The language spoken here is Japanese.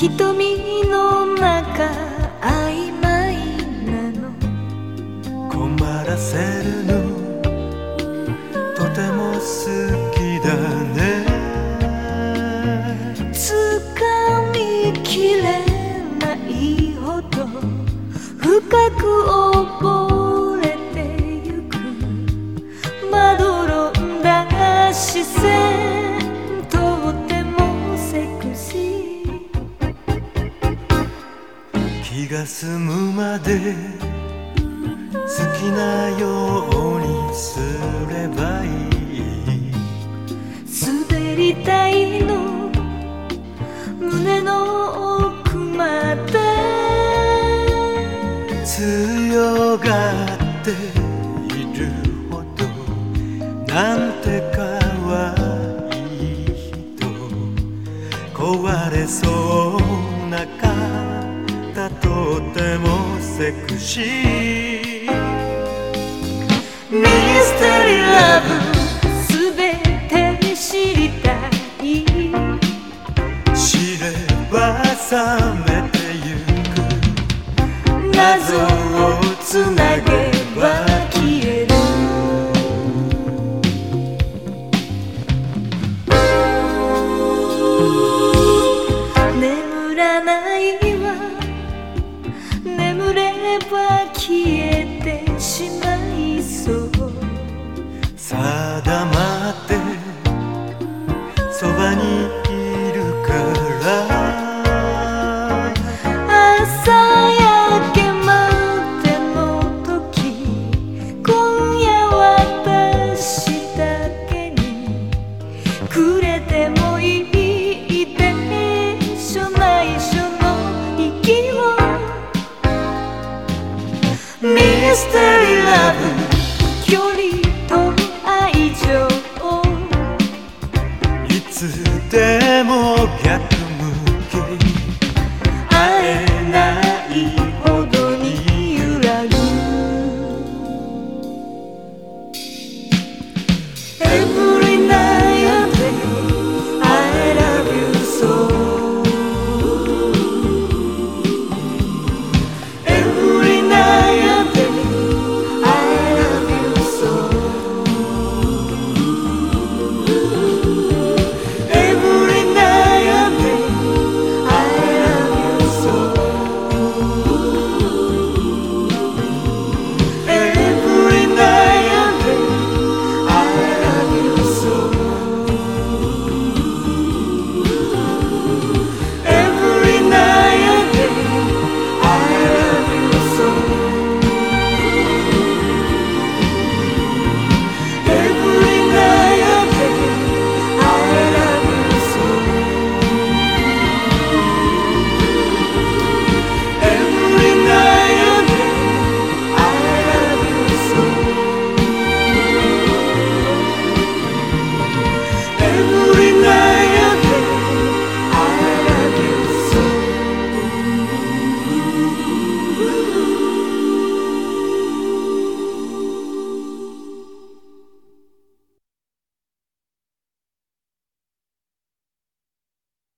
瞳の中曖昧なの。困らせるの。とても好きだね。つかみきれないほど深く溺れてゆく。まどろんだ視線気が済むまで好きなようにすればいい。滑りたいの胸の奥まで。強がっているほどなんてかわいい人。壊れそうセクシー。ミステリーラブすべて知りたい。知れば覚めてゆく。謎をつなげそばにいるから朝焼けまでの時今夜私だけにくれてもいいっしょ内緒の息をミステリーラブでも逆